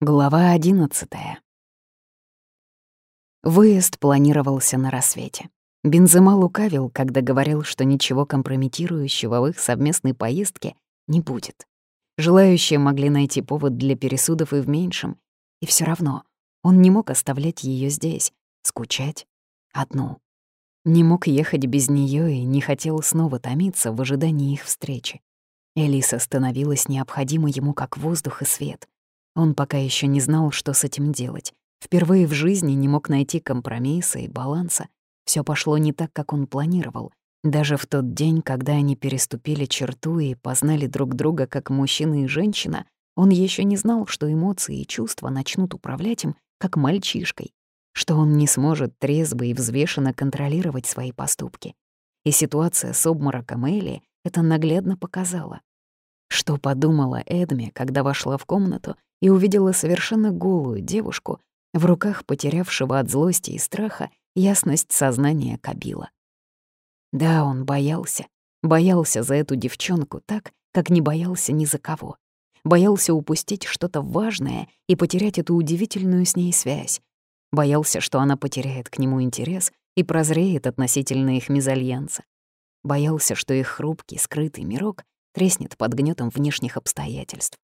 Глава одиннадцатая. Выезд планировался на рассвете. Бензема лукавил, когда говорил, что ничего компрометирующего в их совместной поездке не будет. Желающие могли найти повод для пересудов и в меньшем. И все равно он не мог оставлять ее здесь, скучать одну. Не мог ехать без нее и не хотел снова томиться в ожидании их встречи. Элиса становилась необходима ему как воздух и свет — он пока еще не знал, что с этим делать. Впервые в жизни не мог найти компромисса и баланса. Все пошло не так, как он планировал. Даже в тот день, когда они переступили черту и познали друг друга как мужчина и женщина, он еще не знал, что эмоции и чувства начнут управлять им, как мальчишкой, что он не сможет трезво и взвешенно контролировать свои поступки. И ситуация с обмороком Элли это наглядно показала. Что подумала Эдми, когда вошла в комнату и увидела совершенно голую девушку, в руках потерявшего от злости и страха ясность сознания Кабила. Да, он боялся. Боялся за эту девчонку так, как не боялся ни за кого. Боялся упустить что-то важное и потерять эту удивительную с ней связь. Боялся, что она потеряет к нему интерес и прозреет относительно их мезальянса. Боялся, что их хрупкий, скрытый мирок треснет под гнетом внешних обстоятельств.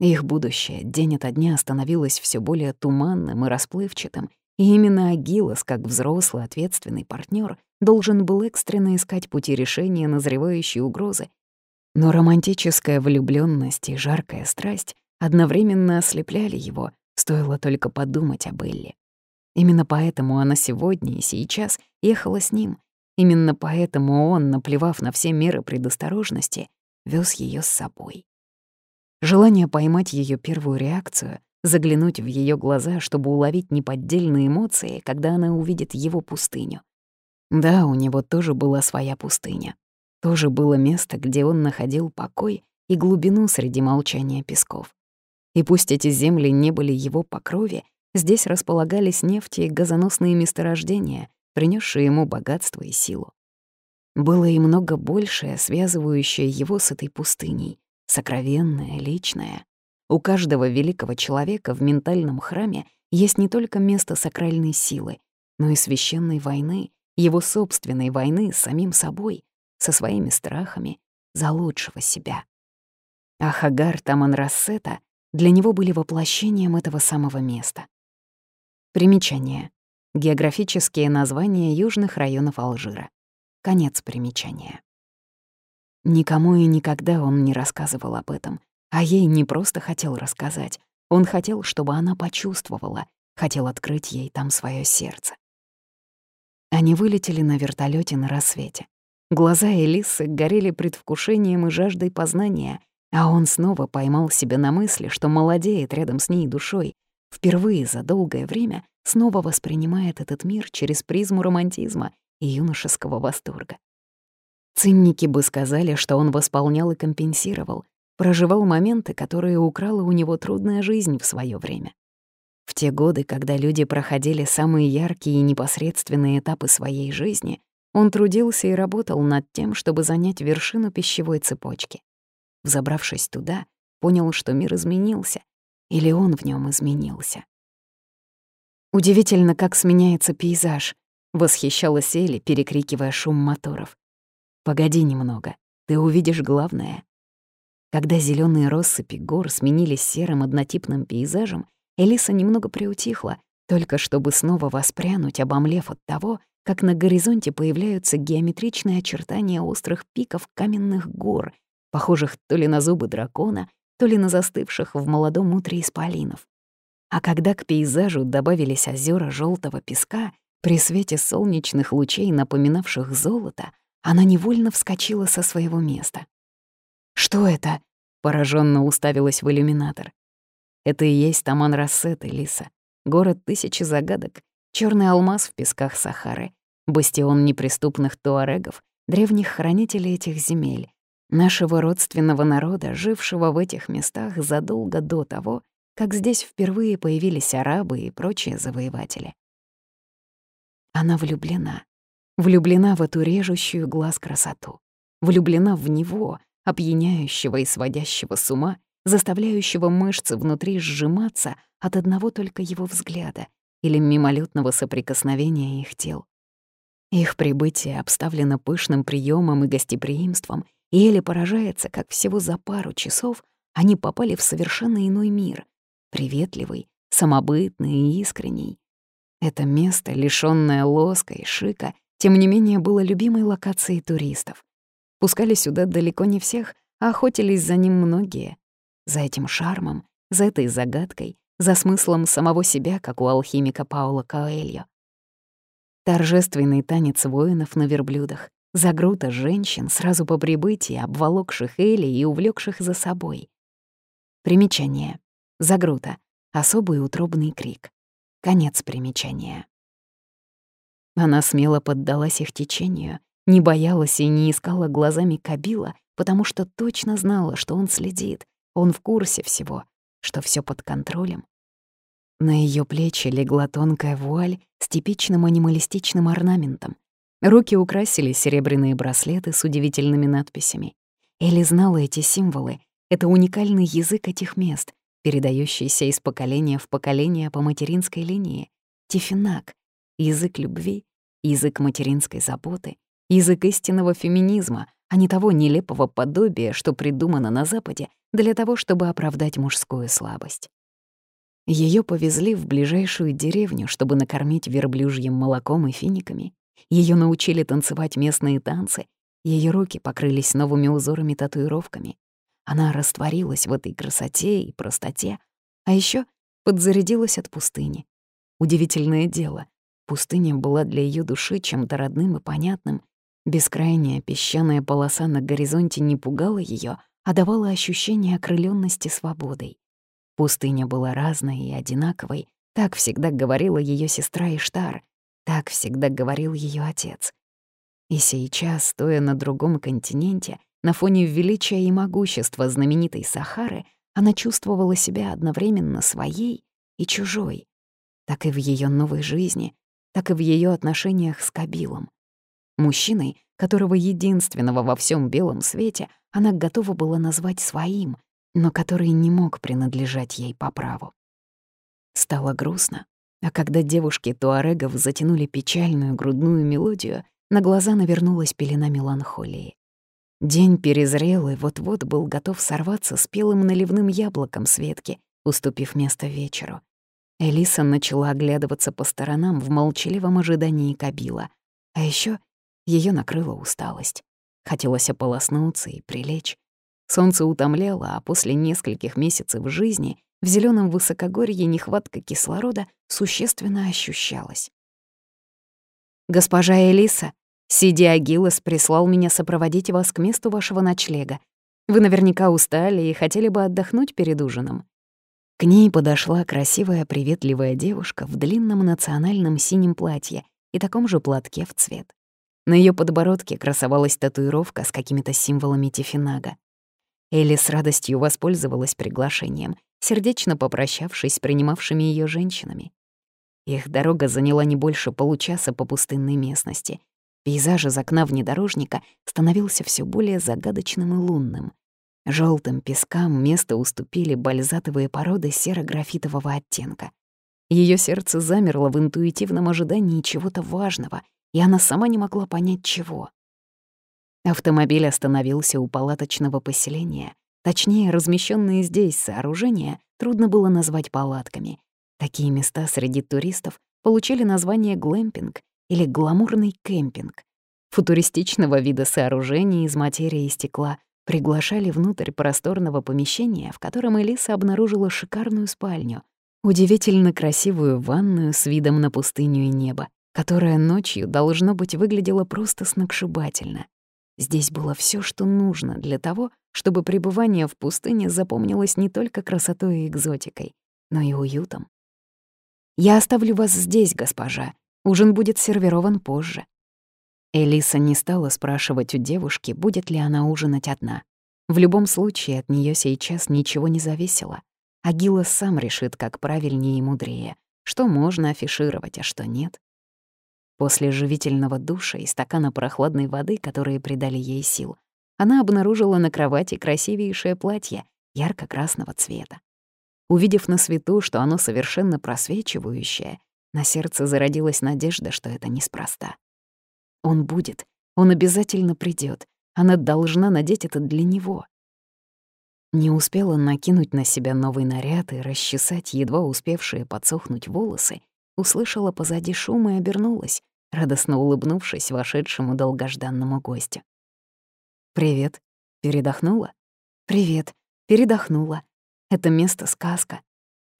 Их будущее день ото дня становилось все более туманным и расплывчатым, и именно Агилос, как взрослый ответственный партнер, должен был экстренно искать пути решения назревающей угрозы. Но романтическая влюбленность и жаркая страсть одновременно ослепляли его, стоило только подумать об Элли. Именно поэтому она сегодня и сейчас ехала с ним. Именно поэтому он, наплевав на все меры предосторожности, вез ее с собой. Желание поймать ее первую реакцию, заглянуть в ее глаза, чтобы уловить неподдельные эмоции, когда она увидит его пустыню. Да, у него тоже была своя пустыня. Тоже было место, где он находил покой и глубину среди молчания песков. И пусть эти земли не были его по крови, здесь располагались нефти и газоносные месторождения, принесшие ему богатство и силу. Было и много большее, связывающее его с этой пустыней, сокровенное, личное. У каждого великого человека в ментальном храме есть не только место сакральной силы, но и священной войны, его собственной войны с самим собой, со своими страхами, за лучшего себя. А Хагар Таманрассета для него были воплощением этого самого места. Примечание. Географические названия южных районов Алжира. Конец примечания. Никому и никогда он не рассказывал об этом, а ей не просто хотел рассказать. Он хотел, чтобы она почувствовала, хотел открыть ей там свое сердце. Они вылетели на вертолете на рассвете. Глаза Элисы горели предвкушением и жаждой познания, а он снова поймал себя на мысли, что молодеет рядом с ней душой, впервые за долгое время снова воспринимает этот мир через призму романтизма и юношеского восторга. Цинники бы сказали, что он восполнял и компенсировал, проживал моменты, которые украла у него трудная жизнь в свое время. В те годы, когда люди проходили самые яркие и непосредственные этапы своей жизни, он трудился и работал над тем, чтобы занять вершину пищевой цепочки. Взобравшись туда, понял, что мир изменился, или он в нем изменился. Удивительно, как сменяется пейзаж, восхищалась Элли, перекрикивая шум моторов. Погоди немного, ты увидишь главное. Когда зеленые россыпи гор сменились серым однотипным пейзажем, Элиса немного приутихла, только чтобы снова воспрянуть, обомлев от того, как на горизонте появляются геометричные очертания острых пиков каменных гор, похожих то ли на зубы дракона, то ли на застывших в молодом утре исполинов. А когда к пейзажу добавились озера желтого песка, при свете солнечных лучей, напоминавших золото, она невольно вскочила со своего места. «Что это?» — пораженно уставилась в иллюминатор. «Это и есть Таман Рассет, Элиса. Город тысячи загадок, черный алмаз в песках Сахары, бастион неприступных туарегов, древних хранителей этих земель, нашего родственного народа, жившего в этих местах задолго до того, как здесь впервые появились арабы и прочие завоеватели. Она влюблена, Влюблена в эту режущую глаз красоту. Влюблена в него, опьяняющего и сводящего с ума, заставляющего мышцы внутри сжиматься от одного только его взгляда или мимолетного соприкосновения их тел. Их прибытие обставлено пышным приемом и гостеприимством, и Элли поражается, как всего за пару часов они попали в совершенно иной мир, приветливый, самобытный и искренний. Это место, лишённое лоска и шика, тем не менее было любимой локацией туристов. Пускали сюда далеко не всех, а охотились за ним многие. За этим шармом, за этой загадкой, за смыслом самого себя, как у алхимика Паула Коэльо. Торжественный танец воинов на верблюдах, загрута женщин, сразу по прибытии, обволокших Эли и увлекших за собой. Примечание. Загрута. Особый утробный крик. Конец примечания. Она смело поддалась их течению, не боялась и не искала глазами Кабила, потому что точно знала, что он следит, он в курсе всего, что все под контролем. На ее плечи легла тонкая вуаль с типичным анималистичным орнаментом. Руки украсили серебряные браслеты с удивительными надписями. Элли знала эти символы. Это уникальный язык этих мест, передающийся из поколения в поколение по материнской линии. Тифинак — язык любви, язык материнской заботы, язык истинного феминизма, а не того нелепого подобия, что придумано на Западе для того, чтобы оправдать мужскую слабость. Ее повезли в ближайшую деревню, чтобы накормить верблюжьим молоком и финиками. Ее научили танцевать местные танцы, ее руки покрылись новыми узорами-татуировками. Она растворилась в этой красоте и простоте, а еще подзарядилась от пустыни. Удивительное дело, пустыня была для ее души чем-то родным и понятным. Бескрайняя песчаная полоса на горизонте не пугала ее, а давала ощущение окрыленности свободой. Пустыня была разной и одинаковой, так всегда говорила ее сестра Иштар, так всегда говорил ее отец. И сейчас, стоя на другом континенте, на фоне величия и могущества знаменитой Сахары, она чувствовала себя одновременно своей и чужой. Так и в ее новой жизни, так и в ее отношениях с Кабилом. Мужчиной, которого единственного во всем белом свете она готова была назвать своим, но который не мог принадлежать ей по праву. Стало грустно, а когда девушки туарегов затянули печальную грудную мелодию, на глаза навернулась пелена меланхолии. День перезрел и вот-вот был готов сорваться спелым наливным яблоком с ветки, уступив место вечеру. Элиса начала оглядываться по сторонам в молчаливом ожидании Кабила. А еще ее накрыла усталость. Хотелось ополоснуться и прилечь. Солнце утомляло, а после нескольких месяцев жизни в зеленом высокогорье нехватка кислорода существенно ощущалась. «Госпожа Элиса, Сиди Агилос прислал меня сопроводить вас к месту вашего ночлега. Вы наверняка устали и хотели бы отдохнуть перед ужином». К ней подошла красивая приветливая девушка в длинном национальном синем платье и таком же платке в цвет. На ее подбородке красовалась татуировка с какими-то символами Тифинага. Элли с радостью воспользовалась приглашением, сердечно попрощавшись с принимавшими ее женщинами. Их дорога заняла не больше получаса по пустынной местности. Пейзаж из окна внедорожника становился все более загадочным и лунным. Желтым пескам место уступили бальзатовые породы серо-графитового оттенка. Ее сердце замерло в интуитивном ожидании чего-то важного, и она сама не могла понять, чего. Автомобиль остановился у палаточного поселения. Точнее, размещенные здесь сооружения трудно было назвать палатками. Такие места среди туристов получили название глэмпинг или гламурный кемпинг. Футуристичного вида сооружения из материи и стекла приглашали внутрь просторного помещения, в котором Элиса обнаружила шикарную спальню, удивительно красивую ванную с видом на пустыню и небо, которая ночью, должно быть, выглядела просто сногсшибательно. Здесь было все, что нужно для того, чтобы пребывание в пустыне запомнилось не только красотой и экзотикой, но и уютом. «Я оставлю вас здесь, госпожа. Ужин будет сервирован позже». Элиса не стала спрашивать у девушки, будет ли она ужинать одна. В любом случае от нее сейчас ничего не зависело. Агила сам решит, как правильнее и мудрее, что можно афишировать, а что нет. После живительного душа и стакана прохладной воды, которые придали ей сил, она обнаружила на кровати красивейшее платье, ярко-красного цвета. Увидев на свету, что оно совершенно просвечивающее, на сердце зародилась надежда, что это неспроста. Он будет, он обязательно придет. Она должна надеть это для него. Не успела накинуть на себя новый наряд и расчесать едва успевшие подсохнуть волосы, услышала позади шум и обернулась, радостно улыбнувшись вошедшему долгожданному гостю. «Привет. Передохнула?» «Привет. Передохнула. Это место — сказка».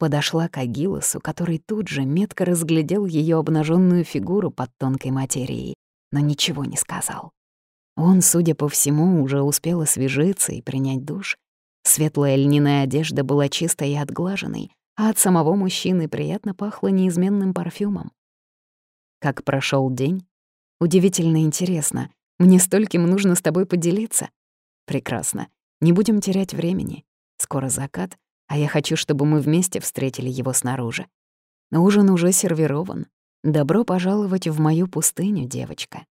Подошла к Агилосу, который тут же метко разглядел ее обнаженную фигуру под тонкой материей, но ничего не сказал. Он, судя по всему, уже успел освежиться и принять душ. Светлая льняная одежда была чистой и отглаженной, а от самого мужчины приятно пахло неизменным парфюмом. Как прошел день? Удивительно интересно. Мне стольким нужно с тобой поделиться. Прекрасно. Не будем терять времени. Скоро закат, а я хочу, чтобы мы вместе встретили его снаружи. Ужин уже сервирован. Добро пожаловать в мою пустыню, девочка.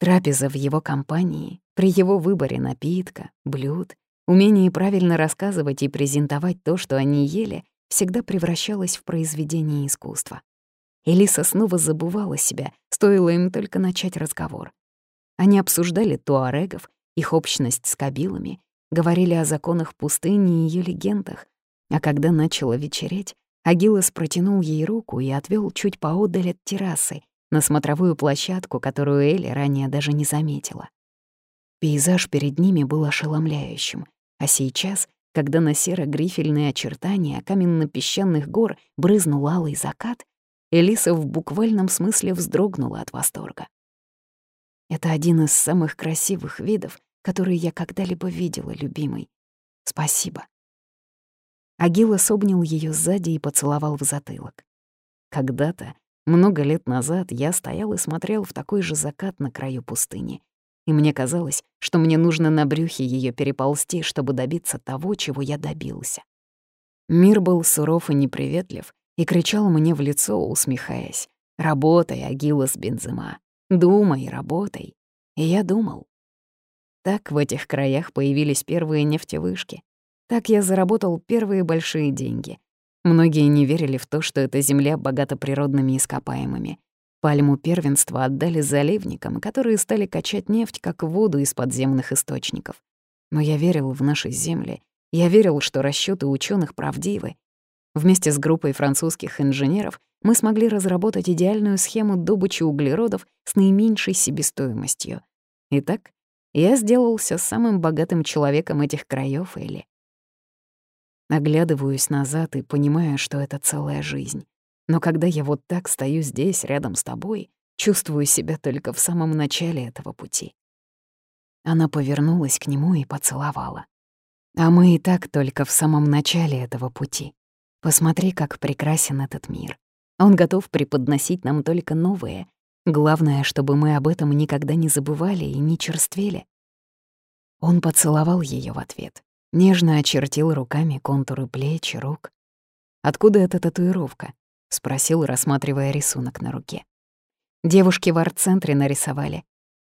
Трапеза в его компании, при его выборе напитка, блюд, умении правильно рассказывать и презентовать то, что они ели, всегда превращалась в произведение искусства. Элиса снова забывала себя, стоило им только начать разговор. Они обсуждали туарегов, их общность с кабилами, говорили о законах пустыни и ее легендах, а когда начало вечереть, Агилас протянул ей руку и отвел чуть поодаль от террасы, на смотровую площадку, которую Элли ранее даже не заметила. Пейзаж перед ними был ошеломляющим, а сейчас, когда на серо-грифельные очертания каменно-песчаных гор брызнул алый закат, Элиса в буквальном смысле вздрогнула от восторга. «Это один из самых красивых видов, которые я когда-либо видела, любимый. Спасибо». Агилас обнял ее сзади и поцеловал в затылок. Когда-то много лет назад я стоял и смотрел в такой же закат на краю пустыни. И мне казалось, что мне нужно на брюхе ее переползти, чтобы добиться того, чего я добился. Мир был суров и неприветлив, и кричал мне в лицо, усмехаясь. «Работай, Агилос Бензема! Думай, работай!» И я думал. Так в этих краях появились первые нефтевышки. Так я заработал первые большие деньги, Многие не верили в то, что эта земля богата природными ископаемыми. Пальму первенства отдали заливникам, которые стали качать нефть как воду из подземных источников. Но я верил в наши земли. Я верил, что расчеты ученых правдивы. Вместе с группой французских инженеров мы смогли разработать идеальную схему добычи углеродов с наименьшей себестоимостью. Итак, я сделался самым богатым человеком этих краев, Элли. Оглядываюсь назад и понимаю, что это целая жизнь. Но когда я вот так стою здесь, рядом с тобой, чувствую себя только в самом начале этого пути. Она повернулась к нему и поцеловала. А мы и так только в самом начале этого пути. Посмотри, как прекрасен этот мир. Он готов преподносить нам только новое. Главное, чтобы мы об этом никогда не забывали и не черствели. Он поцеловал ее в ответ. Нежно очертил руками контуры плеч и рук. «Откуда эта татуировка?» — спросил, рассматривая рисунок на руке. «Девушки в арт-центре нарисовали.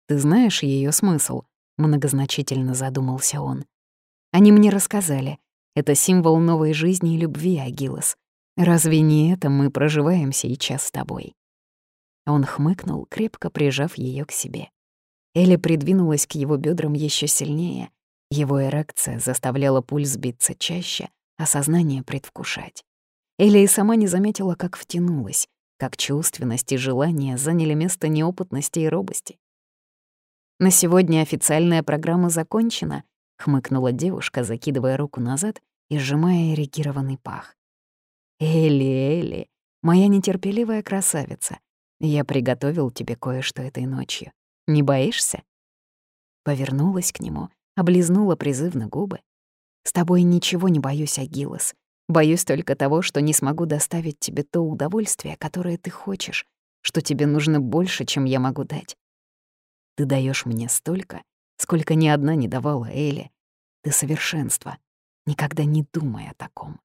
Ты знаешь ее смысл?» — многозначительно задумался он. «Они мне рассказали. Это символ новой жизни и любви, Агилос. Разве не это мы проживаем сейчас с тобой?» Он хмыкнул, крепко прижав ее к себе. Элли придвинулась к его бедрам еще сильнее — его эрекция заставляла пульс биться чаще, а сознание предвкушать. Эля и сама не заметила, как втянулась, как чувственность и желание заняли место неопытности и робости. «На сегодня официальная программа закончена», — хмыкнула девушка, закидывая руку назад и сжимая эрегированный пах. «Элли, Элли, моя нетерпеливая красавица, я приготовил тебе кое-что этой ночью. Не боишься?» Повернулась к нему — облизнула призывно губы. «С тобой ничего не боюсь, Агилос. Боюсь только того, что не смогу доставить тебе то удовольствие, которое ты хочешь, что тебе нужно больше, чем я могу дать. Ты даешь мне столько, сколько ни одна не давала Эле. Ты совершенство. Никогда не думай о таком.